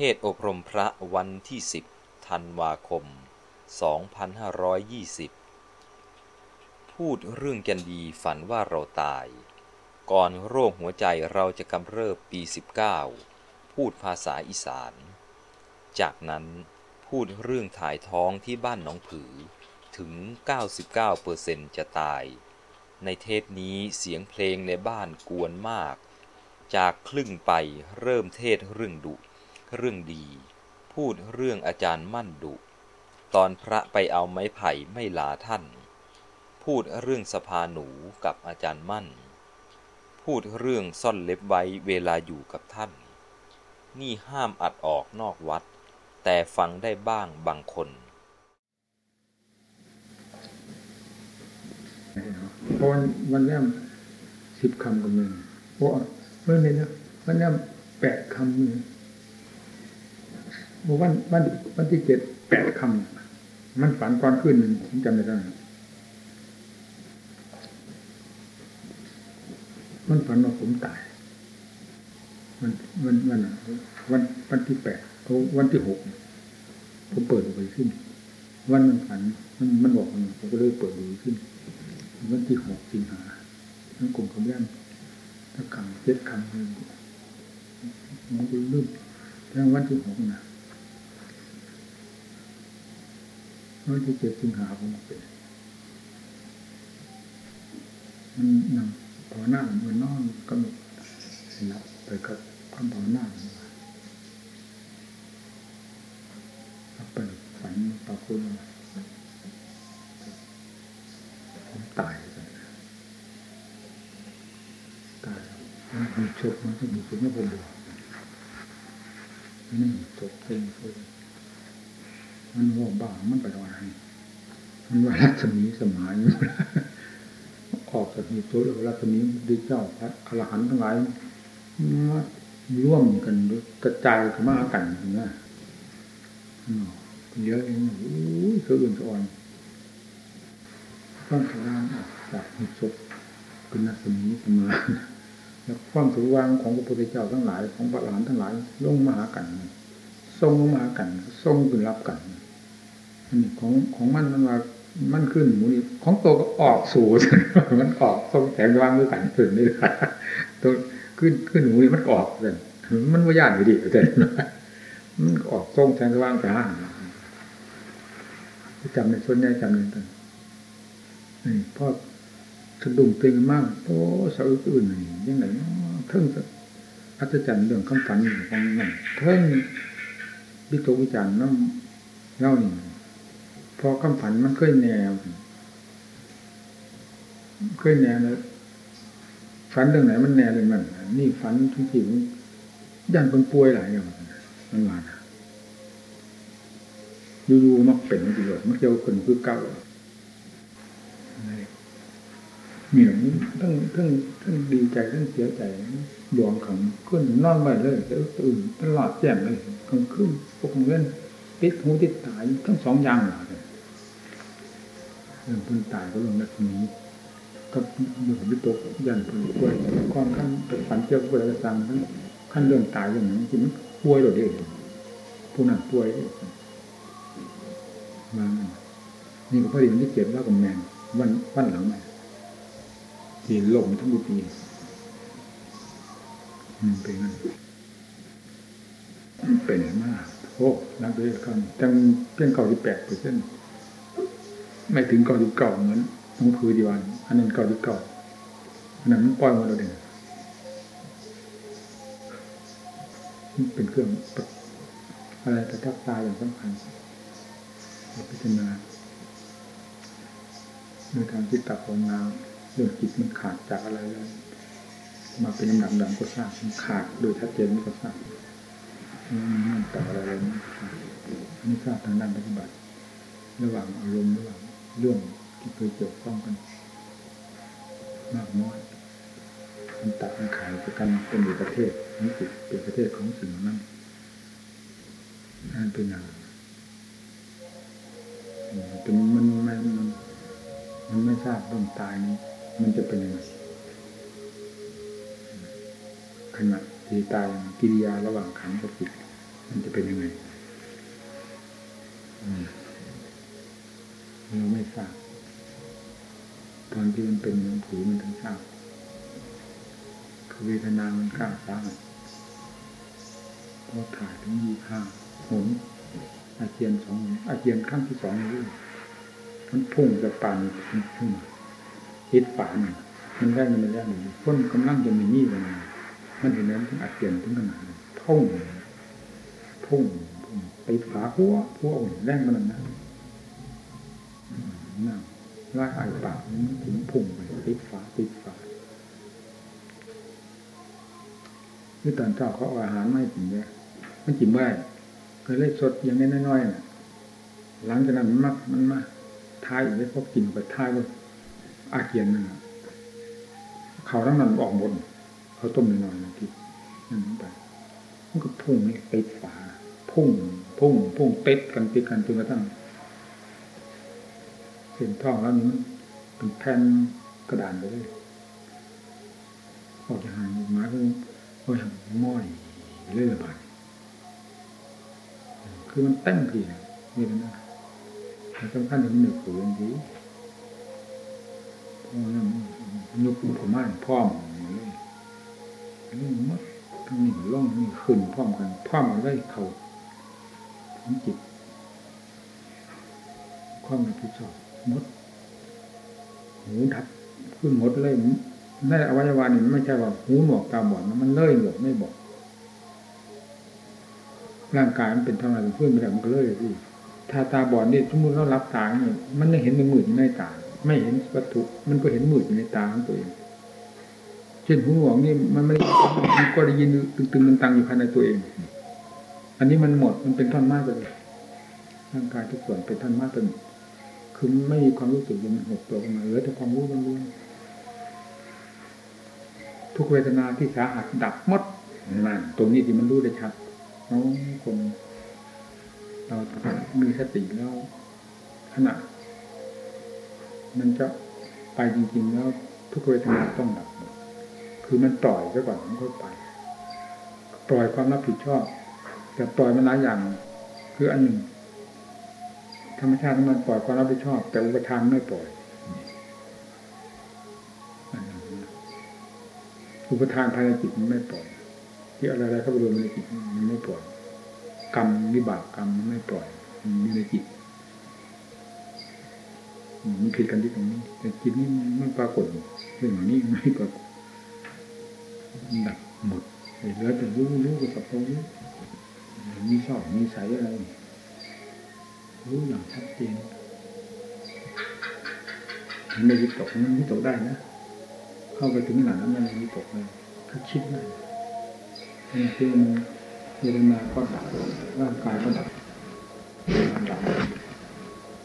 เทศอบรมพระวันที่สิบธันวาคม 2520 พูดเรื่องกันดีฝันว่าเราตาย ก่อนโรคหัวใจเราจะกำเริบปี 19 พูดภาษาอีสาน จากนั้นพูดเรื่องถ่ายท้องที่บ้านหนองผือ ถึง 99%จะตาย ในเทศนี้เสียงเพลงในบ้านกวนมาก จากครึ่งไปเริ่มเทศเรื่องดุ เรื่องดี พูดเรื่องอาจารย์มั่นดุ ตอนพระไปเอาไม้ไผ่ไม่ลาท่าน พูดเรื่องสภาหนูกับอาจารย์มั่น พูดเรื่องซ่อนเล็บไว้เวลาอยู่กับท่าน นี่ห้ามอัดออกนอกวัด แต่ฟังได้บ้างบางคนพราะวันวันแรกสิบคำกับมือโอ้เมื่อนี้นะวันแรกแปดคำมือ วันวันวันที่เจ็ดแปดคำมันฝันก่อนขึ้นหนึ่งผมจำไม่ได้มันฝันว่าผมตายวันวันวันวันวันที่แปดวันที่หกผมเปิดออกไปขึ้น วันมันฝันมันมันบอกมันผมก็เลยเปิดดูขึ้น วันที่หกสิงหาทั้งกลุ่มขยันทั้งคำเจ็ดคำเลยมันก็ลืมทั้งวันที่หกนะ วันที่เจ็ดสิงหาผมเป็นมันนำภาวนาเหมือนนอนกำหนดรับไปกับคำภาวนาไปฝันปรากฏผมตายเลยตายมันมีชกมันก็มีชกไม่พอดีนี่ตกเป็นเลยมันว่าบ้ามันไปรอย มันว่ารัศมีสมายออกจากมีตัวรัศมีดีเจ้าพระอรหันต์ทั้งหลายมาร่วมกันกระจายกันมากันอย่างนี้เยอะเองโอ้ยเขาอื่นอ่อนความสว่างออกจากหิศพเป็นนักสมีสมาแล้วความสว่างของพระพุทธเจ้าทั้งหลายของพระอรหลานทั้งหลายลงมาหากันทรงลงมาหากันทรงขึ้นรับกันนี่ของของมันมันว่า มันขึ้นหมูนี่ของตัวก็ออกสู่มันออกทรงแสงว่างด้วยกันขึ้นนี่แหละตัวขึ้นขึ้นหมูนี่มันออกเลยมันว่าญาติอยู่ดีแต่มันออกทรงแสงว่างกลางจำในส่วนใหญ่จำในตันนี่พ่อสะดุ้งตึงมากโอ้สะอึกอื่นยังไงเทิงอัศจรรย์เรื่องคำฝันของนั่นเทิงวิโตวิจารณ์น้ำเล่านี่ พอคำฝันมันเคยแนวเคยแนวเลยฝันเรื่องไหนมันแนวเลยมัน นี่ฝันทุกทีมันยันคนป่วยหลายอย่างมันมาอยู่ๆมักเป็นประโยชน์มักเจ้าคนคือเก่ามีอย่างทั้งทั้งทั้งดีใจทั้งเสียใจดวงขังขึ้นนอนไปเลยแล้วตื่นตลอดแจ่มเลยกลางคืนพวกเงินติดหูติดตายทั้งสองอย่างเลย รื่องพื้นตายก็ลงแบบนี้ ก็อยู่วิตกยันผืนป่วยก่อนขั้นเป็นฝันเจ้าป่วยกระซังทั้งขั้นเรื่องตายอย่างนี้จริงป่วยหรือเด็กผู้นั้นป่วยมานี่ก็พอดีวันที่เจ็ดว่ากับแมนวันวันหลังไหมที่ลมทั้งปีมันเป็นงั้นเป็นมากโอ้นักเรียนกันจังเพียงเก่าที่แปดเปอร์เซ็นต์ ไม่ถึงเก่าที่เก่าเหมือนน้องพือดีวัน อันนั้นเก่าที่เก่าอันนั้นมันปล่อยมาเราเด่นเป็นเครื่องอะไรประทับตาอย่างสำคัญพิจารณาโดยการที่ตัดของน้ำเรื่องจิตมันขาดจากอะไรเลยมาเป็นลำดับดำก็ทราบมันขาดโดยชัดเจนก็ทราบมันต่ออะไรเลยนี่ทราบทางด้านปฏิบัติ ระหว่างอารมณ์ระหว่าง เรื่องที่เคยเกี่ยวข้องกัน มากน้อยมันตัดมันขายกันเป็นอยู่ประเทศนี่จิตเป็นประเทศของสิ่งนั้นนั่นเป็นอย่างเป็นมันมันมันมันไม่ทราบเรื่องตายนี้มันจะเป็นยังไงขณะที่ตายกิริยาระหว่างขันกับจิตมันจะเป็นยังไงเรา ไม่ทราบตอนที่มันเป็นหนังผือมันถึงทราบคือเวทนามันกล้าสร้างพอถ่ายถึงยี่ห้าหนอาเจียนสองอาเจียนขั้งที่สองนี่มันพุ่งจะปั่นขึ้นฮิตฝานึ่งมันได้มันได้หนึ่งพ้นกำลังจะมีนี่เลยมันเห็นนั้นถึงอาเจียนถึงขนาดพุ่งพุ่งไปฝาหัวหัวอุ่นแรงมันนั่น นั่งไล่ไอ้ปากมันถึงพุ่งไปปิดฝาปิดฝาที่ตอนเช้าเขาอาอาหารไม่กินเนี่ยมันกินไม่เคยเล่สดอย่างนี้น้อยๆน่ะ หลังจากนั้นมันมามันมาทายอีกแล้วพอกินไปทายว่าอาเกียนนั่นเขาทั้งนั้นออกหมดเขาต้มน้อยๆนะกินนั่นไปมันก็พุ่งนี่ไปฝาพุ่งพุ่งพุ่งเต็ดกันติดกันจนกระทั่ง เส้นท่องแล้วนี้มันเป็นแผ่นกระดานไปเลยออกจากหางหมาก็โอ้ยม้อยเรื่อยไปคือมันเต้นทีนี่นะแต่สำคัญที่มันหนึกฝืนดีเพราะนั้นยุคผมม่านพร้อมเลยเรื่องมัดนี้ล่องนี่ขึ้นพร้อมกันพร้อมกันได้เข่าถึงจิตความรับผิดชอบ มดหูดับขึ้นหมดเลยในอวัยวะนี่ไม่ใช่ว่าหูหนวกตาบอดมันเลยหนวกไม่บอกร่างกายมันเป็นเท่าไหร่เพื่อนไม่ได้มันก็เลยที่ถ้าตาบอดนี่สมมติเรารับตาเนี่ยมันไม่เห็นมันมืดในตาไม่เห็นวัตถุ มันก็เห็นมืดในตาของตัวเองเช่นหูหนวกนี่มันไม่มันก็ได้ยินตึงๆตังๆอยู่ภายในตัวเอง อันนี้มันหมดมันเป็นท่อนไม้ไปเลยร่างกายทุกส่วนเป็นท่อนไม้เป็น คือไม่มีความรู้สึกมันหดตัวขึ้นมาเหลือแต่ความรู้ล้วนๆทุกเวทนาที่สาหัสดับหมดนั่นตรงนี้ที่มันรู้ได้ชัดน้องคนเรามีสติแล้วขณะมันจะไปจริงๆแล้วทุกเวทนาต้องดับหมดคือมันปล่อยซะก่อนมันค่อยไป ปล่อยความรับผิดชอบ แต่ปล่อยมันหลายอย่าง คืออันหนึ่ง ธรรมชาติมันปล่อยความรับผิดชอบ แต่อุปทานไม่ปล่อย อุปทานภายในจิตมันไม่ปล่อย ที่อะไรๆเข้าไปรวมในจิตมันไม่ปล่อย กรรมวิบากกรรมมันไม่ปล่อยมีในจิตมันผิดกันที่ตรงนี้ แต่จิตนี่มันปรากฏเรื่องนี้ไม่ปรากฏดับหมดเหลือแต่รู้รู้กับสับรู้มีชอบมีใสอะไร รู้อย่างชัดเจนมันไม่วิตกมันวิตกได้นะ เข้าไปถึงหลังนั้นมันวิตกเลยถ้าคิดได้มันคือมันเวทนาก็ดับร่างกายก็ดับดับ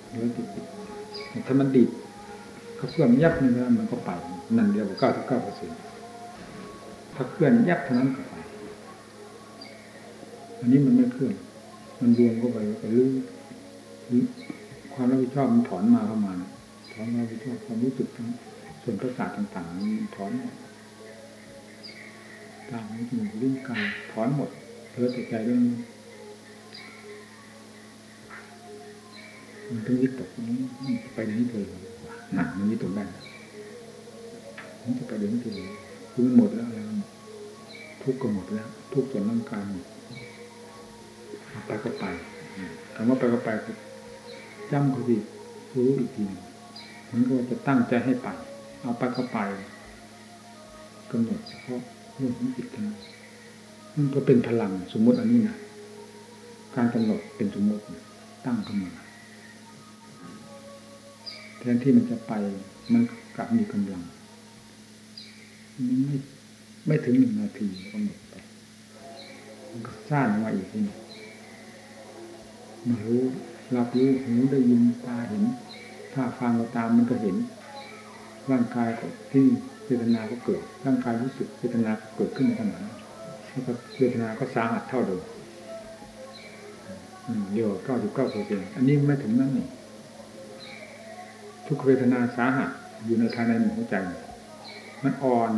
แล้วติดถ้ามันดิบเขาเคลื่อนยับนึงมันก็ไปนั่นเดียวกับเก้าสิบเก้าเปอร์เซ็นต์ถ้าเคลื่อนยับเท่านั้นก็ไปอันนี้มันไม่เคลื่อน มันรวมเข้าไปไปลื้อ ความรับผิดชอบมันถอนมาเข้ามาถอนรับผิดชอบความรู้สึกทั้งส่วนประสาทต่างๆมันถอนตาหูจมูกลิ้นกายถอนหมดเพื่อแต่ใจเรื่องนี้มันต้องยึดตกนี้ไปในนี้เลยหนักมันยึดตกได้มันจะไปเดี๋ยวนี้เลยคือมันหมดแล้วทุกข์ก็หมดแล้ว ทุกส่วนร่างกายหมดไปก็ไปคำว่าไปก็ไปจำ เขาดิรู้อีกทีมันก็จะตั้งใจให้ไป เอาไปก็ไปกำหนดเฉพาะเรื่องของจิตนะมันก็เป็นพลังสมมติอันนี้นะการกำหนดเป็นสมมติตั้งขึ้นมาแทนที่มันจะไปมันกลับมีกำลังมันไม่ไม่ถึงหนึ่งนาทีกำหนดไปมันก็สร้างมาอีกทีมารู้ รับรู้หูได้ยินตาเห็น ถ้าฟังเราตามมันก็เห็น ร่างกายที่เวทนาก็เกิด ร่างกายรู้สึกเวทนาเกิดขึ้นในขณะแล้วก็เวทนาก็สาหัสเท่าเดิมเดียวเก้าสิบเก้าเปอร์เซ็นต์อันนี้ไม่ถึงนั่นนี่ทุกเวทนาสาหัสอยู่ในภายในหัวใจ มันอ่อน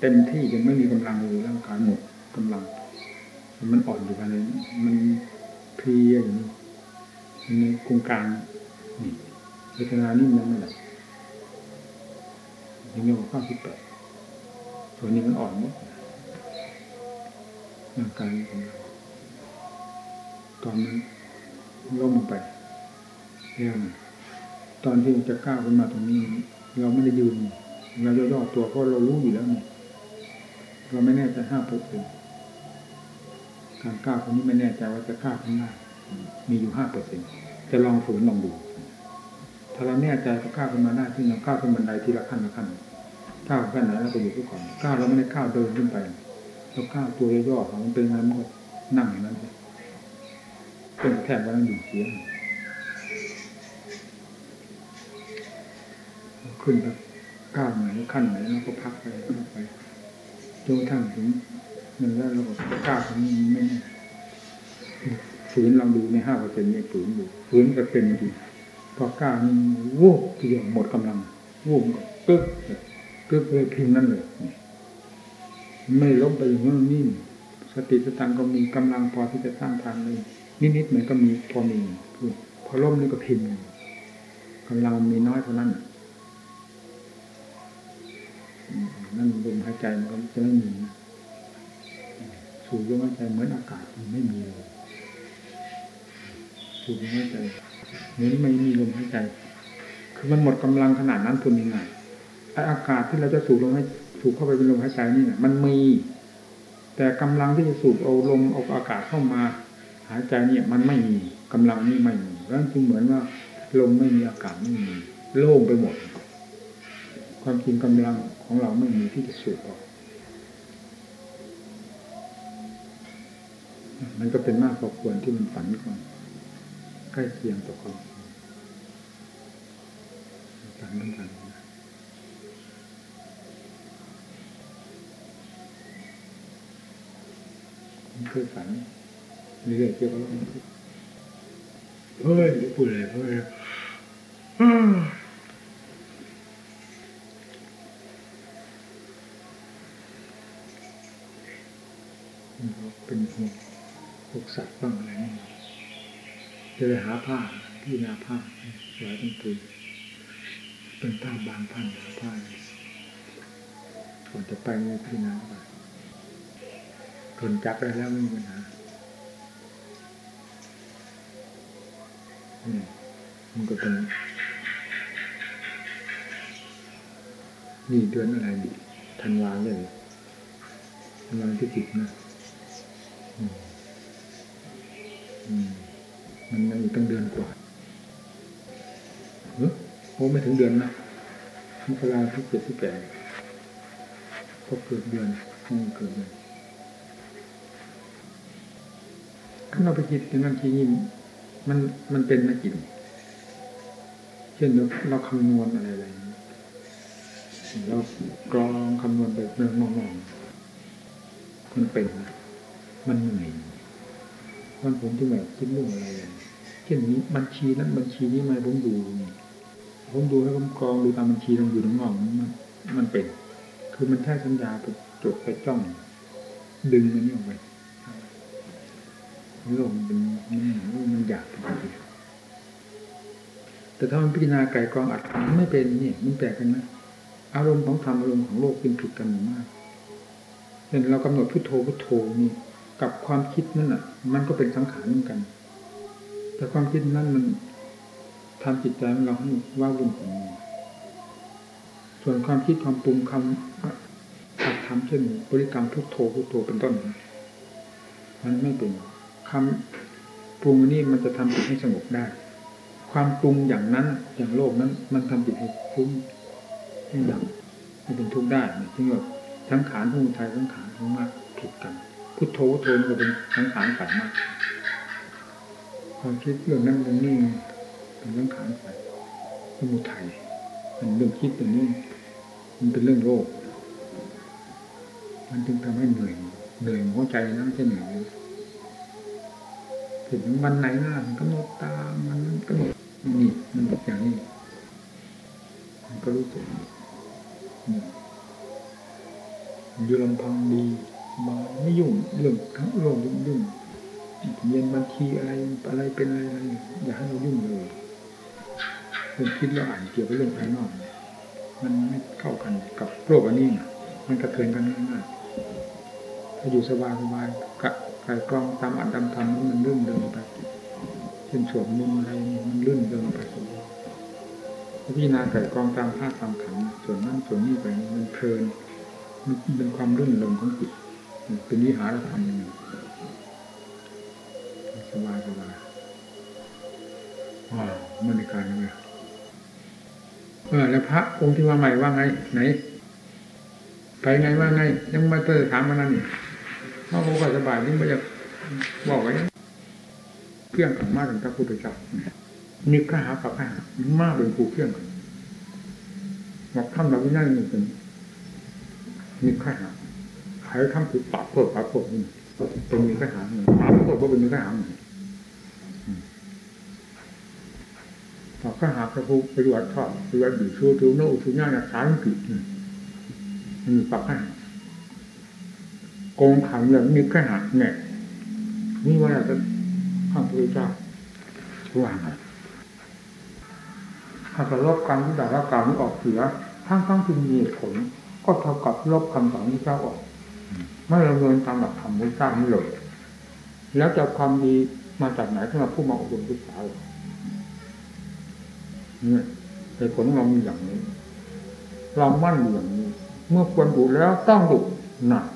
เต็มที่ยังไม่มีกำลังเลยร่างกายหมดกำลัง มันอ่อนอยู่ภายในมันเพลียอยู่นี่ ในกลางกลางนี่เวทนานี่มันไม่หลับยังเรียกว่าข้าสิบแปดส่วนนี้มันอ่อนหมดร่างกายของเราตอนนั้นล้มลงไปเรื่องตอนที่จะก้าวขึ้นมาตรงนี้ เราไม่ได้ยืนเราย่อๆตัวเพราะเรารู้อยู่แล้วนี่เราไม่แน่ใจห้าปอร์เซ็นการก้าวตรงนี้ไม่แน่ใจว่าจะก้าวขึ้นได้ มีอยู่ห้าเปอร์เซ็นจะลองฝืนลองดู ถ้าเราแน่ใจก็ก้าวขึ้นมาได้ที่เราก้าวขึ้นบันไดทีละขั้นละขั้นก้าวขั้นไหนเราไปอยู่ทุกคนก้าวเราไม่ได้ก้าวเดินขึ้นไปเราก้าวตัวย่อๆของมันเป็นไงมันก็นั่งอย่างนั้นเลยเป็นแทบว่านั่งอยู่เสียงขึ้นไปก้าวไหนขั้นไหนเราก็พักไปพักไปจนกระทั่งถึงมันแล้วเราก็ก้าวตรงไม่ ฝืนลองดูในห้าเปอร์เซ็นต์นี่ฝืนอยู่ฝืนก็เป็นจริงพอก้าวนี่วูบเดียวหมดกำลังวูบก็ปึ๊บปึ๊บเลยพิมพ์นั่นเลยไม่ล้มไปอย่างนั้นนี่สติสตังก็มีกำลังพอที่จะสร้างทางเลยนิดๆเหมือนก็มีพอมีคือพอล้มนี่ก็พิมพ์กำลังมีน้อยเท่านั้นนั่นลมหายใจมันก็จะไม่มีนะสูบลมหายใจเหมือนอากาศมันไม่มีเลย สูบลมหายใจเหมือนไม่มีลมหายใจ คือมันหมดกำลังขนาดนั้นคุณยังไงไออากาศที่เราจะสูบลมให้สูบเข้าไปเป็นลมหายใจนี่นี่ยมันมี แต่กำลังที่จะสูบเอาลมเอาอากาศเข้ามา หายใจเนี่ยมันไม่มีกำลังนี่ไม่มีแล้วจึงเหมือนว่าลมไม่มีอากาศไม่มีโล่งไปหมด ความจริงกำลังของเราไม่มีที่จะสูบออกมันก็เป็นมากพอควรที่มันฝันก่อน ใกล้เคียงต่อความฝันเหมือนกันผมเคยฝันเรื่อยๆเกี่ยวกับเฮ้ยพูดอะไรเฮ้ยเป็นพวกสัตว์บ้างอะไรนี่ จะไปหาผ้าที่นาผ้าหลายตั้งตัวเป็นผ้าบางพันหาผ้าก่อนจะไปในพี่นาไปทนจับได้แล้วไม่มีปัญหาอืมมันก็เป็นนี่เดือนอะไรดิธันวาเลยธันวาที่สิบนะอืมอืม มันยังอีกตั้งเดือนกว่าเออโอ้ไม่ถึงเดือนนะมกราที่เจ็ดที่แปดก็เกิดเดือนอืมเกิดเดือนถ้าเราไปคิดถึงบางทีนี่มันมันเป็นมากี่เช่นเราเราคำนวณอะไรอะไรเรากรองคำนวณไปเรื่องมองๆมันเป็นนะมันเหนื่อยวันผมที่แบบคิดเรื่องอะไรเลย ช่นนี้บัญชีนั้นบัญชีนี้มาผมดูผมดูให้วผมกรองดูตามบัญชีตรงอยู่ตรงนอกมันมันเป็น คือมันแค่สัญญาไปจดไปจ้อง ดึงมันนี่ออกไปโลกมันเป็นมันมันอยากเป็นจริงแต่ถ้ามันพิจารณาไก่กองอัดไม่เป็นนี่มันแปลกกันนะอารมณ์ของธรรมอารมณ์ของโลกเป็นผิดกันมากเห็นเรากำหนดพุทโธพุทโธนี่กับความคิดนั่นอะ มันก็เป็นสังขารเหมือนกัน แต่ความคิดนั้นมันทำจิตใจของเราให้ว่าวุ่นของส่วนความคิดความปรุงคำอัดทำเช่นบริกรรมพุทโธพุทโธเป็นต้น มันไม่เป็นคำปรุงนี้มันจะทำจิตให้สงบได้ ความปรุงอย่างนั้นอย่างโลกนั้น มันทำจิตให้ฟุ้งให้ดับให้เป็นทุกข์ได้จึงแบบทั้งขานผู้ไทยทั้งขานทั้งมากผิดกัน พุทโธพุทโธก็เป็นทั้งขานฝ่ายมาก ความคิดเรื่องนั้นเรื่องนี้เป็นทั้งขานฝ่ายสมุทัยเป็นเรื่องคิดเป็นเรื่องมันเป็นเรื่องโลกมันจึงทำให้เหนื่อยเหนื่อยหัวใจนะไม่ใช่เหนื่อยถึงวันไหนนะมันกำหนดตามมันกำหนดนี่มันอย่างนี้มันก็รู้สึกอยู่ลำพังดีมาไม่ยุ่งเรื่องทั้งโลกยุ่งยุ่ง เรียนบัญชีอะไรอะไรเป็นอะไรอะไรอย่าให้เรายุ่งเลยเรื่องคิดแล้วอ่านเกี่ยวกับเรื่องภายนอกมันไม่เข้ากันกับโลกอันนี้นะมันกระเทือนกันง่ายๆถ้าอยู่สบายสบายกะไก่กรองตามอัดตามทำมันลื่นเดินไปเช่นสวดมนต์อะไรมันลื่นเดินไปพิจารณาไก่กรองตามภาคตามขันส่วนนั้นส่วนนี้ไปมันเพลินมันเป็นความรื่นเริงของจิตเป็นวิหารธรรมอย่างหนึ่ง สบายสบายว้าวมันในการเลยเออแล้วพระองค์ที่มาใหม่ว่าไง ไหน ไปไงว่าไง ยังมาเตอถามมานั่นนี่พระโคก็สบายยิ่งไม่อยากบอกไว้เครื่องขังมากถึงพระพุทธเจ้ามีข้าหากับข้าหามากเป็นผู้เครื่องกันบอกทำเราไม่ได้หนึ่งเป็นมีข้าหาใครทำผิดปรับเพิ่มปรับเพิ่มนี่เป็นมีข้าหาหนึ่งปรับเพิ่มก็เป็นมีข้าหาหนึ่ง พอข้าหาพระพุทธไปดูอัดทอดไปดูบีชูทูโนอุทุญาเนี่ยขายผิดมันมีปรับข้าหาโกงขังอย่างมีข้าหาเนี่ยนี่ว่าจะข้างพระเจ้าว่าไงถ้าจะลบการที่ด่าละกล่าวนี้ออกเสียทั้งทั้งที่มีผล ก็เท่ากับลบคำสอนที่เจ้าออกไม่ดำเนินตามหลักธรรมที่เจ้านี้เลยแล้วจะความดีมาจากไหนถ้าเราผู้มาอบรมศึกษาเนี่เหตุผลเรามีอย่างนี้ เรามั่นอยู่อย่างนี้ เมื่อควรดุแล้วต้องดุหนัก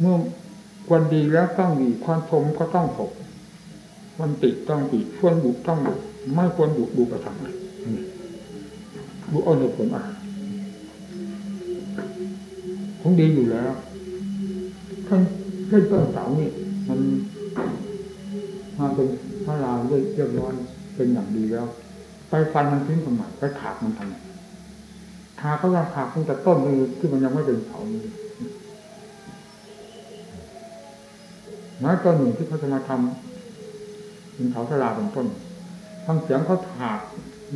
เมื่อควรดีแล้วต้องดีควรชมก็ต้องชมควรติต้องติควรดุต้องดุไม่ควรดุดุกระทำดูเอาเหตุผลอะคงดีอยู่แล้วท่านเล่นต้นเสานี่มันมาเป็นพระรามเรียบร้อยเป็นอย่างดีแล้ว ไปฟันมันทิ้งทำไมไปถากมันทำไมถากก็ยังถากตั้งแต่ต้นเลยที่มันยังไม่เป็นเสาเลยไม้ต้นหนึ่งที่เขาจะมาทำเป็นเสาสลาเป็นต้นฟังเสียงเขาถาก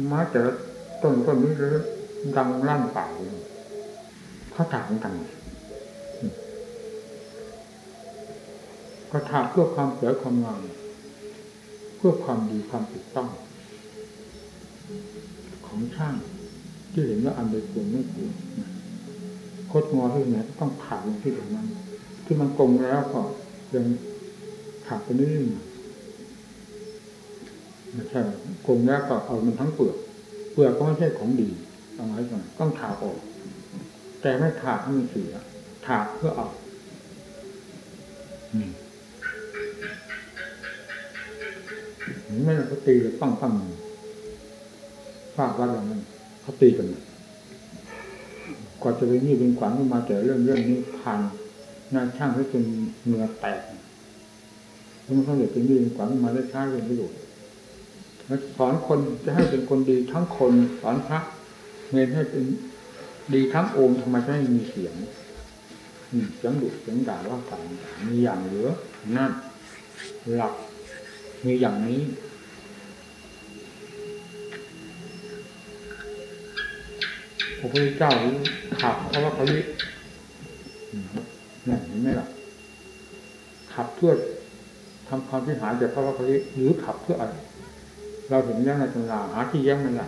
ไม้แต่ต้นต้นนี้เลยดังลั่นป่าเลยเขาถากกันก็ถากเพื่อความสวยความงามเพื่อความดีความถูกต้อง ของช่างที่เห็นว่าอันใดควรไม่ควรคดงอที่ไหนต้องถากลงที่ตรงนั้น ที่มันกลงแล้วก็ยังถากไปนิดนึงไม่ใช่กลมแล้วก็เอามันทั้งเปลือกเปลือกก็ไม่ใช่ของดีเอาไว้ก่อนต้องถากออก แต่ไม่ถากให้มันเสียถากเพื่อเอาไม่เขาตีเลยปั้งปั้ง ฟาดวัดอย่างนั้นเขาตีกันกว่าจะเป็นนี่เป็นขวัญขึ้นมาแต่เรื่องเรื่องนี้ผ่านนาช่างให้จนเนื้อแตกแล้วมันเขาเลือเป็นนี่เป็นขวัญมาได้ช้าเป็นประโยชน์สอนคนจะให้เป็นคนดีทั้งคนสอนพระเงินให้เป็นดีทั้งโองค์ทำไมไม่มีเสียงเสียงดุเสียงด่าว่ากันมีอย่างเหลือนั่นหลักมีอย่างนี้ ระพุทธเจ้าขับเพราะว่าเขาลินี่เห็นไหมล่ะขับเพื่อทำความที่หายจากพระวัคคิหรือขับเพื่ออะไร เราเห็นยังในตำราหาที่แย้งมันได้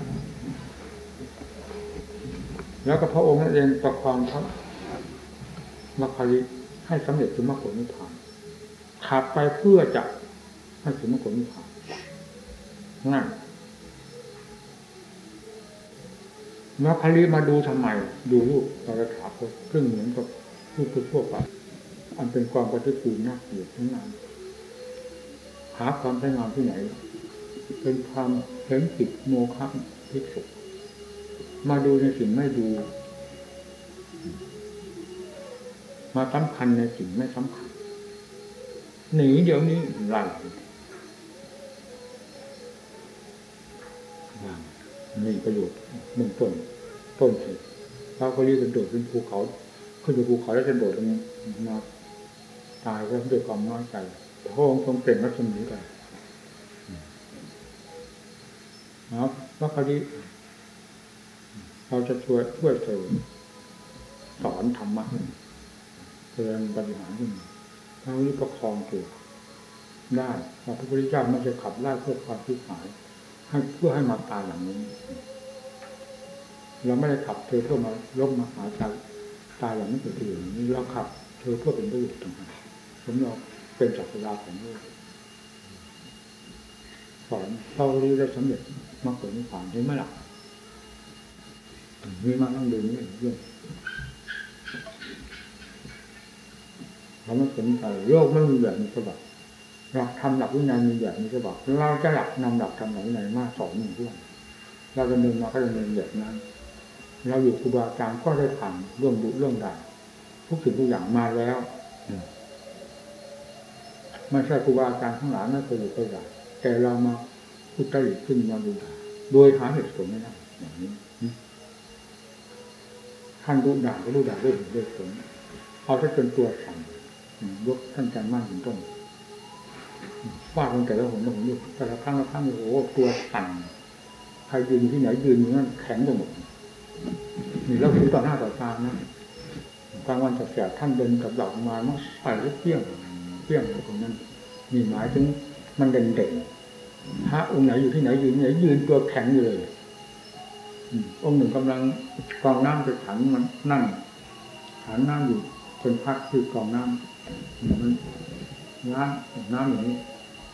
แล้วก็พระองค์นั่นเองประคองพระมัคคริให้สำเร็จถึงมรรคผลนิพพานขับไปเพื่อจะให้ถึงมรรคผลนิพพานนั่น มัคคริมาดูทำไม ดูรูปเราจะถามเครื่องเหมือนกับรูปทั่วไปอันเป็นความปฏิปูลน่าเกลียดทั้งนั้นหาความใช้งานที่ไหน เป็นความเห็นผิดโมฆะพิสุดมาดูในสิ่งไม่ดู มาสำคัญในสิ่งไม่สำคัญหนีเดี๋ยวนี้ไล่ นี่ประโยชน์เบื้องต้นต้นเหตุเราก็รีบกระโดดขึ้นภูเขา ขึ้นไปภูเขาแล้วกระโดดลงนี้มาตายก็ด้วยความน้อยใจพระองค์ทรงเปล่งรัศมีกันครับว่าคดีเราจะช่วยช่วยเธอสอนธรรมะแสดงปฏิหารขึ้นมาพระวิประคองตัวได้พระพุทธเจ้าไม่ใช่ขับไล่เพื่อความที่หาย ให้เพื่อให้มาตายอย่างนี้ เราไม่ได้ขับเธอเพื่อมาล้มมาหาตายตายอย่างนี้เป็นประโยชน์นี้เราขับ เธอเพื่อเป็นประโยชน์ต่างหากผมเราเป็นจักรยาของโลกสอนเท่าที่ได้สำเร็จมากกว่านี้ผ่านใช่ไหมล่ะมีมาต้องเดินนี่เรื่องเราไม่สนใจโลกไม่มีแบบนี้ฉบับ หลักทำหลักวินัยมีแบบนี้ฉบับเราจะหลักนำหลักทำหลักวินัยมาสอนหนึ่งเรื่องเราจะเดินมาก็จะเดินแบบนั้น เราอยู่ครูบาอาจารย์ก็ได้ผ่านเรื่องดุเรื่องด่าทุกสิ่งทุกอย่างมาแล้วไม่ใช่ครูบาอาจารย์ทั้งหลายไม่เคยอยู่เคยด่าแต่เรามาพุทธลิขึ้นมาดูด่าโดยหาเหตุผลไม่ได้อย่างนี้ท่านดูด่าก็ดูด่าด้วยเหตุด้วยผลเอาถ้าเป็นตัวสั่งยกท่านอาจารย์มั่นเป็นต้น ฟาดลงแต่ละหนละหนอยู่แต่ละครั้งละครั้งโอ้โหตัวสั่นใครยืนที่ไหนยืนอยู่นั่นแข็งไปหมดนี่เราถือต่อหน้าต่อตานะกลางวันแสบท่านเดินกับดอกมามันใส่ลูกเปี้ยงเปี้ยงตรงนั้นมีหมายถึงมันเด่นเด่นพระองค์ไหนอยู่ที่ไหนยืนที่ไหนยืนตัวแข็งอยู่เลยองค์หนึ่งกำลังกองน้ำไปถังมันนั่งถังน้ำอยู่เป็นพักคือกองน้ำมันน้ำน้ำอย่างนี้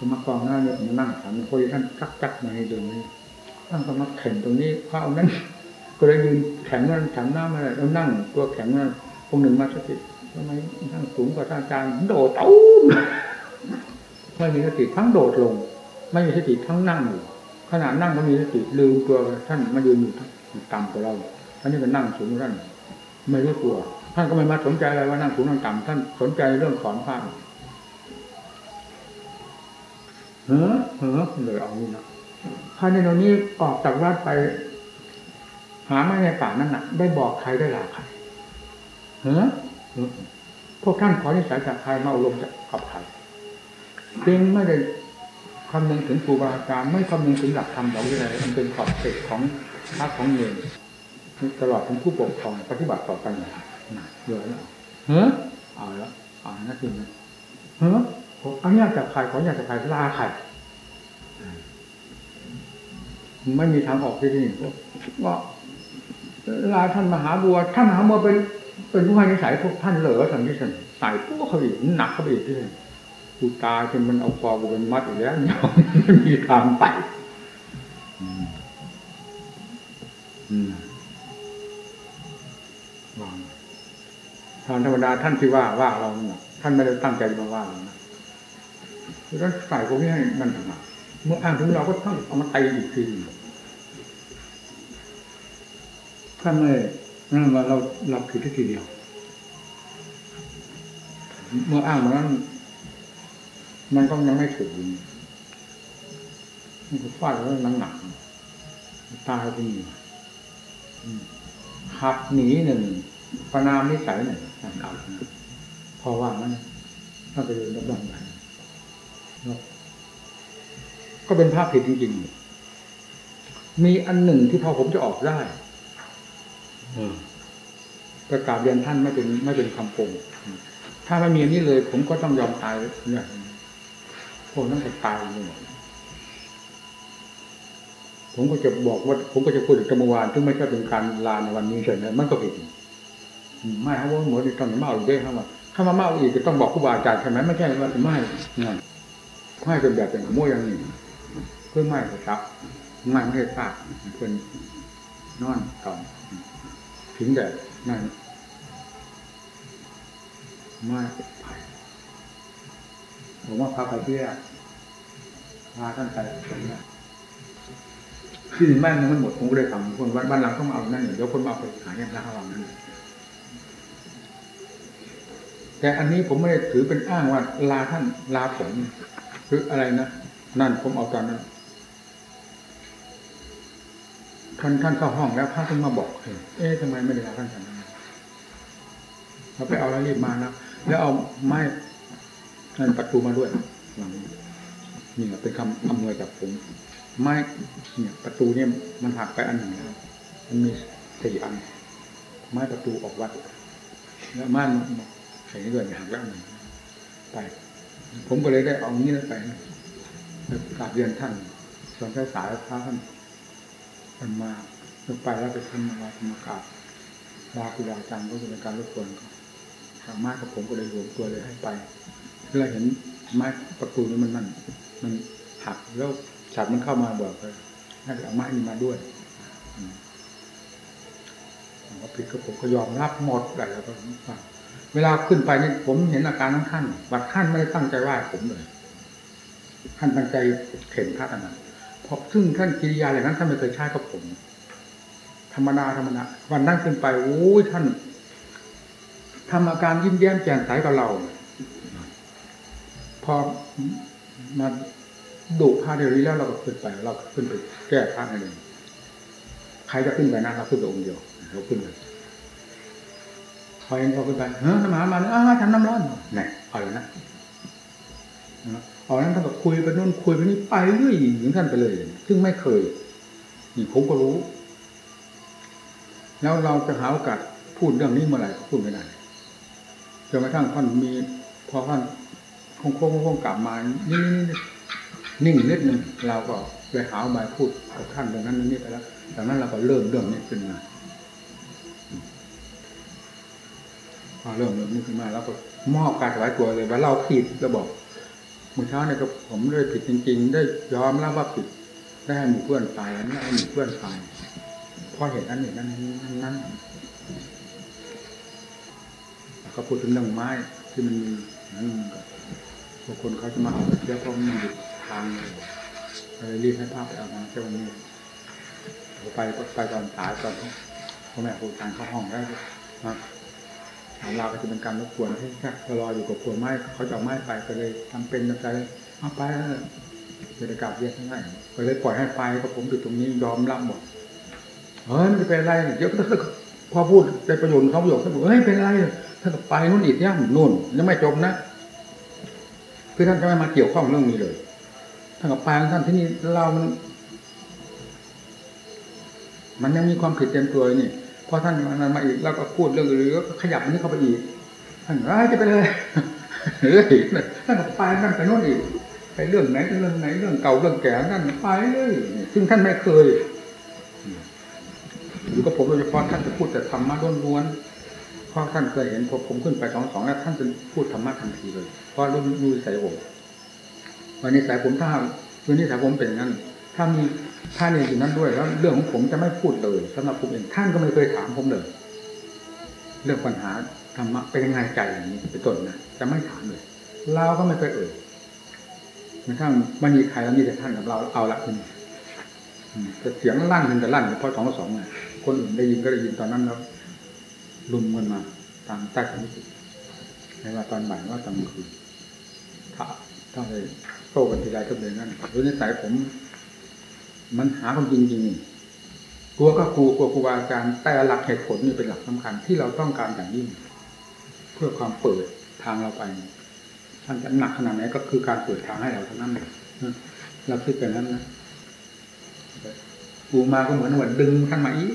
พอมากองหน้ำเนี่ยมันนั่งถังพอดีท่านจักจักมาในตรงนี้ท่านก็มาแข่งตรงนี้พระองค์นั้น ก็เลยยืนแข็งนั่นถังน้ำอะไรแล้วนั่งตัวแข็งนั่นองค์หนึ่งมาสติทำไมนั่งสูงกว่าท่านอาจารย์โดดตู้มไม่มีสติทั้งโดดลง ไม่มีสติทั้งนั่งอยู่ขณะนั่งก็มีสติลืมตัวท่านมายืนอยู่ต่ำกว่าเราท่านนี่ก็นั่งสูงท่านไม่รู้ตัว ท่านก็ไม่มาสนใจอะไรว่านั่งสูงนั่งต่ำท่านสนใจเรื่องสอนพระ เฮ้อเฮ้อเลยเอานี่นะภายในตรงนี้ออกจากวัดไป หาไม่ในป่านั่นน่ะ ได้บอกใครได้ลาใครเฮ้อพวกท่านขอนิสัยจากใครมาอบรมจากกับใครจึงไม่ได้คำนึงถึงครูบาอาจารย์ไม่คำนึงถึงหลักธรรมของวินัยมันเป็นขอบเขตของพระของเงินตลอดถึงผู้ปกครองปฏิบัติต่อกันเยอะแล้วเฮ้อเอาแล้วเอานั่นคือนะเฮ้อ ผมอนุญาตจากใครขออนุญาตจากใครลาใครไม่มีทางออกที่นี่ว่าลาท่านมหาบัว ท่านมหาบัวเป็นเป็นผู้ให้นิสัยพวกท่านเหลือทางที่ฉันใส่พวกเขาอีกหนักเขาไปอีกที่กูตายจนมันเอาคอกูเป็นมัดอยู่แล้วไม่มีทางไปทางธรรมดาท่านที่ว่าว่าเราเนี่ยท่านไม่ได้ตั้งใจมาว่าเรานะ คือท่านใส่พวกนี้ให้มันทำไมเมื่ออ้างถึงเราก็ต้องเอามาตีอีกทีท่าไม่นั่นว่าเราเราผิดแค่ทีเดียว เมื่ออ้างมานั้นมันก็ยังไม่ถูกมันก็ฟาดแล้วหนังหนักตายไปหนึ่งหักหนีหนึ่งประนามนิสัยหนึ่งนั่นเอาพอว่ามันถ้าไปเดินดับดังไป ก็เป็นภาพผิดจริงๆ มีอันหนึ่งที่พอผมจะออกได้ประกาศเรียนท่านไม่เป็นไม่เป็นคำโกงถ้าไม่มีอันนี้เลย ผมก็ต้องยอมตายเนี่ยพวกนั้นจะตายเลยผมก็จะบอกว่า ผมก็จะพูดถึงเมื่อวานซึ่งไม่ใช่เป็นการลาในวันนี้เฉยๆมันก็ผิดไม่ครับว่าหมดต้องมาเอาอีกได้ครับว่าถ้ามาเมาอีกก็ต้องบอกครูบาอาจารย์ใช่ไหมไม่ใช่ว่าไม่นั่น ไม่เป็นแบบเป็นขโมยอย่างนี้เพื่อไม่ครับไม่ไม่ให้ทราบเพื่อนนอนก่อนถึงแต่นั่นไม่ไผ่ผมว่าพระไปเที่ยพาท่านไปตรงนี้ที่แม่งมันหมดผมก็เลยทำคนบ้านหลังก็มาเอานั่นเดี๋ยวคนมาไปหาเนี่ยนะระหว่านั้นแต่อันนี้ผมไม่ได้ถือเป็นอ้างว่าลาท่านลาผม หรืออะไรนะ นั่นผมเอาตอนนั้นท่านท่านเข้าห้องแล้วพระท่านมาบอกเอ๊ะทำไมไม่ได้ลาท่านฉันเราไปเอาแล้วรีบมานะแล้วเอาไม้นั่นประตูมาด้วยนี่เป็นคำอำนวยจากผม ไม้เนี่ยประตูเนี่ยมันหักไปอันหนึ่งแล้วมันมีสี่อัน ไม้ประตูออกวัด แล้วไม้ส่เงื่อนหักแล้วมันไป ผมก็เลยได้เอางี้ไปกราบเรียนท่านสอนสายสายพระท่านมันมาไปแล้วไปทำมาธรรมกาลาครูบาอาจารย์ก็จะเป็นการรบกวนก็สามารถกับผมก็เลยรวมตัวเลยให้ไปเราเห็นไม้ประตูนี้มันมันมันหักแล้วฉัดมันเข้ามาบอกเลยให้เอาไม้นี้มาด้วยผมก็ผิดก็ผมก็ยอมรับหมดอะไรแล้วก็ฟัง เวลาขึ้นไปนี่ผมเห็นอาการของท่านบัดท่านไม่ได้ตั้งใจไหว้ผมเลย ท่านตั้งใจเข็นพระนะเพราะซึ่งท่านกิริยาอย่างนั้นท่านไม่เคยใช้กับผม ธรรมดาธรรมดาวันนั้นขึ้นไปโอ้ยท่านทำอาการยิ้มแย้มแจ่มใสกับเรา พอมาดุพระเดียวนี้แล้วเราก็ขึ้นไป เราขึ้นไปแก้พระนั่นเองใครจะขึ้นไปนะเราขึ้นไปองค์เดียวเราขึ้นไป อเองพอขึ้นไปเฮ้ยมามาเลยอ้าทำน้ำร้อนไหนเอาเลยนะเอานั้นท่านก็คุยไปนู่นคุยไปนี่ไปเรื่อยอย่างท่านไปเลย ซึ่งไม่เคยนี่ผมก็รู้ แล้วเราจะหาโอกาสพูดเรื่องนี้เมื่อไหร่ก็พูดไม่ได้จนกระทั่งท่านมีพอท่านคงคงคงกลับมานี่นิ่งนิดนึงเราก็ไปหาใบพูดกับท่านตรงนั้นนี่ไปแล้วจากนั้นเราก็เริ่มเรื่องนี้ขึ้นมา เริ่มเรื่องนี้ขึ้นมาแล้วก็มอบการถวายตัวเลยว่าเราผิดเราบอกเมื่อเช้าเนี่ยก็ผมได้ผิดจริง ๆ ได้ยอมรับว่าผิดได้ให้หมู่เพื่อนตายอันนี้ให้หมู่เพื่อนตายเพราะเหตุนั้นเหตุนั้นนั้นนั้นก็พูดถึงเรื่องไม้ที่มันมีนั่นก็บางคนเขาจะมาเอาไปเชื่อเพราะมันหยุดทางเลยรีบให้ภาพไปเอามาเจ้าวันนี้ไปไปตอนสายตอนพ่อแม่ครูทางเข้าห้องแล้วนะ ถามเราก็จะเป็นการรบกวนให้แค่รออยู่กับพวงไม้เขาจะไม้ไปก็เลยทำเป็นใจเอาไปเกิดกาศเรียกง่ายก็เลยปล่อยให้ไปก็ผมอยู่ตรงนี้ยอมรับหมดเฮ้ยมันจะเป็นอะไรเดี๋ยวพอพูดในประโยชน์เขาประโยชน์เขาบอกเฮ้ยเป็นอะไรถ้าไปนู่นอีกเนี่ยนู่นยังไม่จบนะคือท่านจะไม่มาเกี่ยวข้องเรื่องนี้เลยท่านกับปางท่านที่นี่เรามัน มันยังมีความผิดเต็มตัวนี่ อท่านมามาอีกแล้วก็พูดเรื่องอื่นแล้วก็ขยับอันนี้เข้าไปอีกท่านร้ายจะไปเลยเฮ้ยท่านกับปางท่นไปโน่นอีกไปเรื่องไหนเรื่องไหนเรื่องเก่าเรื่องแก่ท่นไปเลยซึ่งท่านไม่เคยอยู่กับผมโดยเฉพาะท่านจะพูดแต่ธรรมะล้วนๆเพราะท่านเคยเห็นพอผมขึ้นไปสองสองแล้วท่านจะพูดธรรมะทันทีเลยเพราะรุ่นรู้สายผมวันนี้สายผมถ้าวันนี้สายผมเป็นงนั้น ถ้ามีท่านเองอยู่นั้นด้วยแล้วเรื่องของผมจะไม่พูดเลยสำหรับผมเองท่านก็ไม่เคยถามผมเลย เรื่องปัญหาธรรมะเป็นยังไงใจอย่างนี้เป็นต้นนะจะไม่ถามเลยเราก็ไม่เคยเอ่ยกระทั่งไม่มีใครแล้วมีแต่ท่านกับเราเอาละคุณจะเสียงลั่นเป็นแต่ลั่นเพราะสองสองไงคนอื่นได้ยินก็ได้ยินตอนนั้นแล้วลุมกันมา ตามใต้สมิติในว่าตอนบ่ายว่าตอนคืนถ้าถ้าเลยโต้กันทีไรก็เป็นนั่นโดยนิสัยผม มันหาความจริงจริงกลัวก็กลัวกลัวครูบาอาจารย์แต่หลักเหตุผลนี่เป็นหลักสำคัญที่เราต้องการอย่างยิ่ง เพื่อความเปิดทางเราไปท่านจะหนักขนาดไหนก็คือการเปิดทางให้เราเท่านั้นเองเราคิดแบบนั้นนะกูมาก็เหมือนว่าดึงท่านมาอีก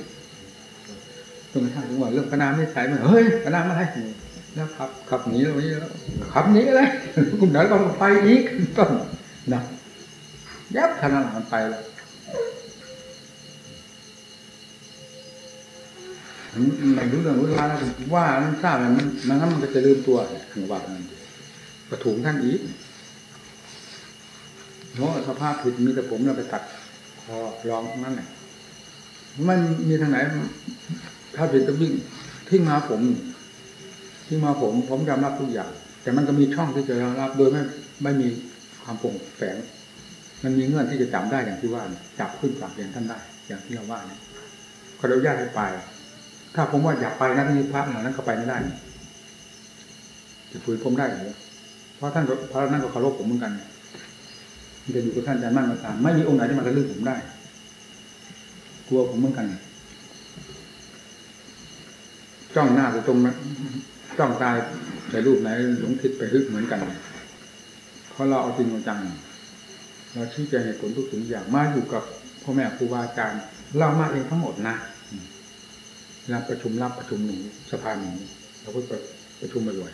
จนกระทั่งถึงว่าเรื่องพนามไม่ใช่มเฮ้ยพนามอะไรแล้วขับขับหนีตรงนี้แล้วขับหนีอะไรคุณเดี๋ยวก็ไปอีกต้นนะยับขนาดมันไปแล้ว ไม่รู้เรื่องรู้ราวว่ามันทราบมันมันงั้นมันก็จะลืมตัวถึงว่ามันกระถุงท่านอีกเพราะสภาพผิดมีแต่ผมเราไปตัดคอร้องนั่นแหละมันมีทางไหนถ้าผิดจะวิ่งทิ้งมาผมทิ้งมาผม ผมยอมรับทุกอย่าง แต่มันก็มีช่องที่จะยอมรับ โดยไม่ไม่มีความโปร่งแฝงมันมีเงื่อนที่จะจับได้อย่างที่ว่าจับขึ้นจับเรียนท่านได้ อย่างที่เราว่าเนี่ยก็เราญาตให้ไป ถ้าผมว่าอยากไปนะที่พระเหล่านั้นก็ไปไม่ได้จะคุยผมได้หรือเพราะท่านพระนั่นก็เคารพผมเหมือนกันจะอยู่กับท่านอาจะนั่งมาตามไม่มีองค์ไหนที่มาทะลึ่งผมได้ กลัวผมเหมือนกันจ้องหน้าไปตรงจ้องตายใส่รูปไหนหลงคิดไปรึกเหมือนกันเพราะเราเอาจริงเอาจังเราชี้แจงเหตุผลทุกสิ่งอย่างมาอยู่กับพ่อแม่ครูบาอาจารย์เรามาเองทั้งหมดนะ นัดประชุมรับประชุมหนึ่งสภาหนึ่งเราก็ประชุมมาด้วย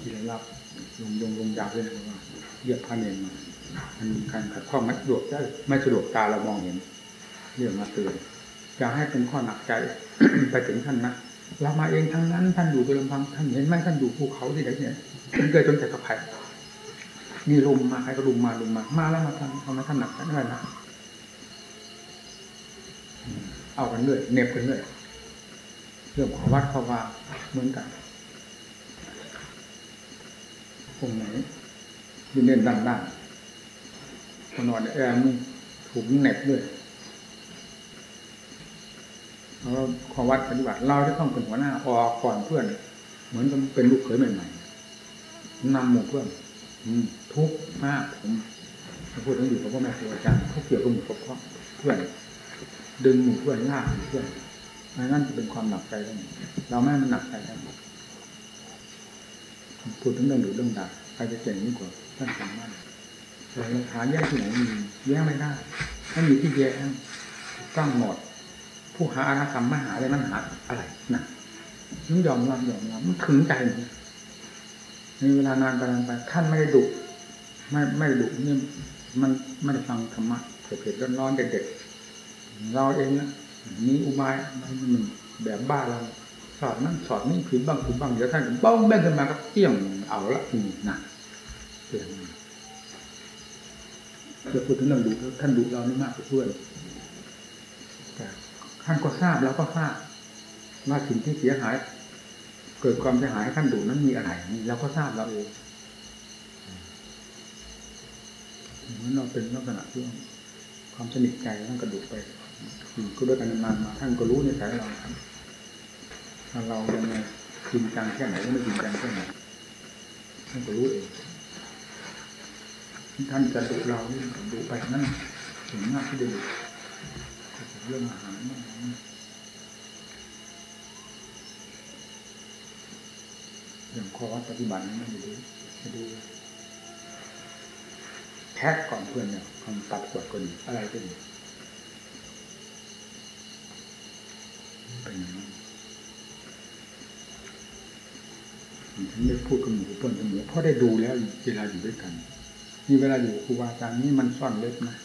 ที่รับลงลงลงดาวเลยว่าเรียกพระเนรมามันมีการขัดข้องไม่สะดวกได้ไม่สะดวกตาเรามองเห็น เรื่องมาเตือนอย่าให้เป็นข้อหนักใจไปถึงท่านนะเรามาเองทั้งนั้นท่านอยู่บนลำพังท่านเห็นไหมท่านอยู่ภูเขาที่ไหนเนี่ยมันเกิดจนแต่กระเพาะนี่ลุมมาใครก็ลุมมาลุมมา มาแล้วมาทำทำมาทำหนักกันได้นะ เอากันเรื่อยเน็บกันเรื่อยเรื่องขอวัดเขาว่าเหมือนกันองไหนยืนเด่นดังดังนอนแอร์มึงถูกเน็บด้วยเราขอวัดปฏิบัติเราจะต้องเป็นหัวหน้าออกก่อนเพื่อน เหมือนกับเป็นลูกเขยใหม่ๆนำหมู่เพื่อนทุกมากผมพูดถึงอยู่กับพ่อแม่ครูอาจารย์เขาเกี่ยวกับหมู่กับพ่อเพื่อน ดึงหมู่เพื่อนลากหมู่เพื่อนนั่นจะเป็นความหนักใจได้เราไม่มันหนักใจได้พูดถึงเรื่องหรือเรื่องด่าใครจะเก่งยิ่งกว่าท่านสามารถแต่หาแยกที่ไหนมีแยกไม่ได้ถ้ามีที่แยกตั้งหมด ผู้หาอนาครมมหาอะไรมันหาอะไรนะนี่ยอมรับยอมรับมันถึงใจในเวลานานไปนานไปท่านไม่ได้ดุไม่ไม่ดุนี่มันไม่ได้ฟังธรรมะเผ็ดๆร้อนๆเด็กๆ เราเองนะมีอุบายมันแบบบ้าเราสอดนั่นสอดนี่ผิดบ้างผิดบ้างเดี๋ยวท่านบ้องแบ่งขึ้นมาก็เตี้ยงเอาละนี่นะเตือนจะพูดถึงเรื่องดุท่านดุเรานี่มากกว่าเพื่อนแต่ท่านก็ทราบแล้วก็ทราบว่าสิ่งที่เสียหาย เกิดความเสียหายให้ท่านดุนั้นมีอะไรเราก็ทราบเราเองเหมือนเราเป็นลักษณะที่ความสนิทใจท่านกระดุไป อยู่ก็ด้วยกันนานมาท่านก็รู้ในสายเราถ้าเรายังไงจริงจังแค่ไหนไม่จริงจังแค่ไหนท่านก็รู้เองท่านจะดุเราดุไปนั่นถึงมากที่จะดุเรื่องอาหารอย่างข้อวัดปฏิบัตินี่มันดูจะดูแท็กก่อนเพื่อนเนี่ยคำตัดกวดก็ดีอะไรก็ดี เป็นอย่างนั้นฉันได้พูดกับหมูเปิ้ลเสมอเพราะได้ดูแล้วเวลาอยู่ด้วยกันนี่เวลาอยู่ครูบาอาจารย์นี่มันซ่อนเล็บนะ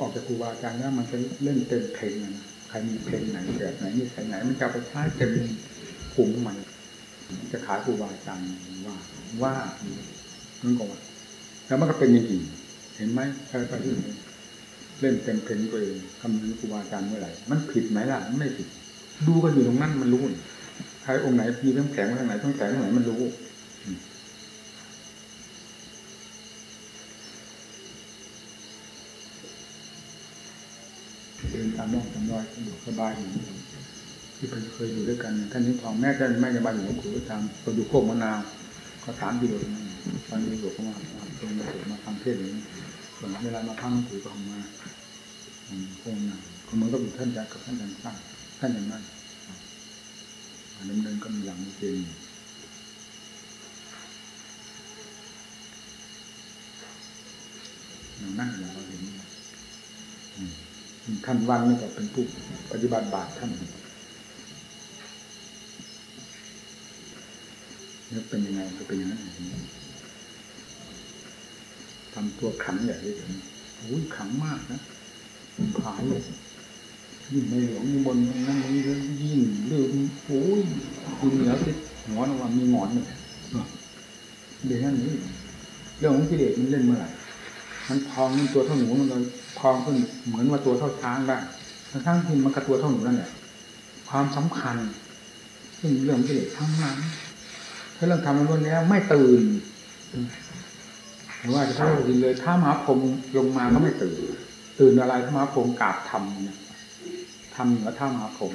ออกจากครูบาอาจารย์แล้วมันจะเล่นเต็มเพลงนะใครมีเพลงไหนแบบไหนนี่ใครไหน มันจะไปใช้เต็มขุมมันจะขายครูบาอาจารย์ว่าว่านั่นก็ว่าแล้วมันก็เป็นจริงเห็นไหมใครไปที่เล่นเต็มเพลงตัวเองคำนึงครูบาอาจารย์เมื่อไหร่มันผิดไหมล่ะมันไม่ผิด ดูกันอยู่ตรงนั้นมันรู้ใครองค์ไหนมีต้องแข็งทางไหนต้องแข็งทางไหนมันรู้เดินตามร่องตามรอยสะดวกสบายอยู่ที่เคยอยู่ด้วยกันท่านนี้ทอแม่ท่านไม่ในบ้านอยู่หลวงปู่ทางก็อยู่โคกมะนาวก็สามกิโลนั่นตอนนี้หลวงพ่อมาตรงมามาทำเทศอย่างนี้ส่วนเวลามาพังหลวงปู่ก็มาโคกมะนาวก็เหมือนกับท่านจะกับท่านจันทร์ ท่านอย่างนั้นดำเนินกำลังจริงอย่างนั้นอย่างเราเห็นท่านวันนี่ก็เป็นผู้ปฏิบัติบาตท่านนี่เป็นยังไงก็เป็นอย่างนั้นทำตัวขังใหญ่เลยโอ้ยขังมากนะผายเลย ยิ่งในหลวงมีบนนั่นนี่ยิ่งเรื่องโอ้ยยิ่งเหนือติดหัวนว่ามีหงอนเลยเดี๋ยวนี้เรื่องของกิเลสมันเล่นเมื่อไหร่มันพองมันตัวเท่าหนูมันเลยพองขึ้นเหมือนว่าตัวเท่าช้างได้ทั้งที่มันกระตัวเท่าหนูนั่นแหละความสำคัญซึ่งเรื่องกิเลสทั้งนั้นถ้าเรื่องทำมันล้วนแล้วไม่ตื่นหรือว่าจะเท่าดินเลยถ้ามหาพรมลงมาก็ไม่ตื่น ตื่นอะไรถ้ามหาพรมกราบทำเนี่ย ทำเหนือท่ามหาพรม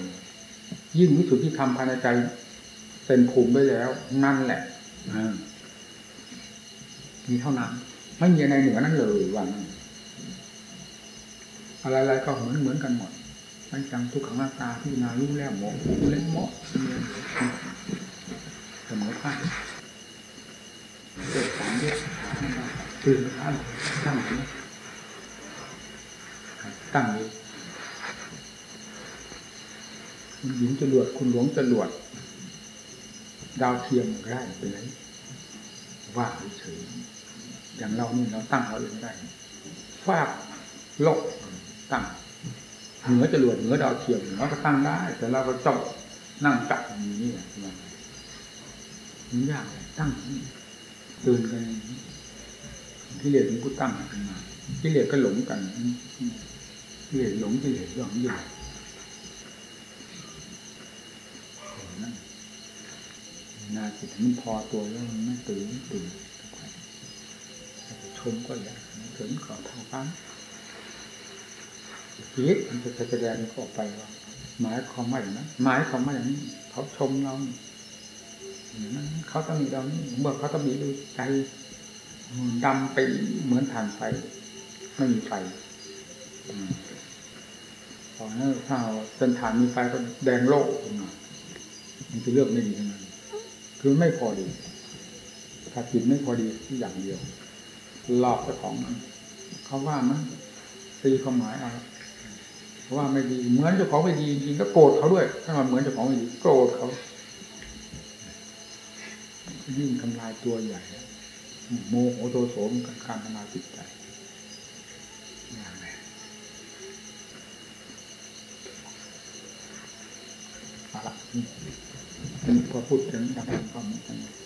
ยิ่งวิสุทธิธรรมภายในใจเป็นภูมิไว้แล้ว นั่นแหละมีเท่านั้น ไม่มีอะไรเหนือนั้นเลยวันอะไรๆก็เหมือนเหมือนกันหมดไม่จังทุกขังหน้าตาที่นารู้แล้วหมอหูเล่นหมอเสมอภาคเกิดสามเยอะตื่นท่านตั้งตั้งอยู่ คุณหญิงจรวดคุณหลวงจรวด ดาวเทียมได้ไปไหนว่าเฉยอย่างเรานี่เราตั้งเราเองได้ฟาดโลกตั้งเหนือจรวดเหนือดาวเทียมเราก็ตั้งได้ แต่เราก็จ้องนั่งกัดอย่างนี้เนี่ยมันมันยากตั้งตื่นกันกิเลสมันผู้ตั้งขึ้นมากิเลสก็หลงกันกิเลสหลงกิเลสหลงอยู่นั่นนา จิตมันพอตัวแล้วมันไม่ตื่นไม่ตื่นชมก็อย่างถึงก็เท่ากันคิดมันจะแสดงออกไปว่าหมายความว่าอย่างนั้นหมายความว่าอย่างนี้เขาชมเราอย่างนั้นเขาต้องมีเรานี่เมื่อเขาต้องมีด้วยใจดำไปเหมือนฐานไฟไม่มีไฟพอถ้าเป็นฐานมีไฟก็แดงโลกขึ้นมามันคือเรื่องไม่ดีทั้งนั้น คือไม่พอดีถ้าจิตไม่พอดีที่อย่างเดียว หลอกเจ้าของมันเขาว่ามันตีความหมายเอาว่าไม่ดีเหมือนเจ้าของไม่ดีจริงๆก็โกรธเขาด้วยถ้ามันเหมือนเจ้าของไม่ดีโกรธเขายิ่งทำลายตัวใหญ่โมโหโทโสมกันการทำลายจิตใจอย่า พอพูดถึงดังนั้นก็เหมือนกัน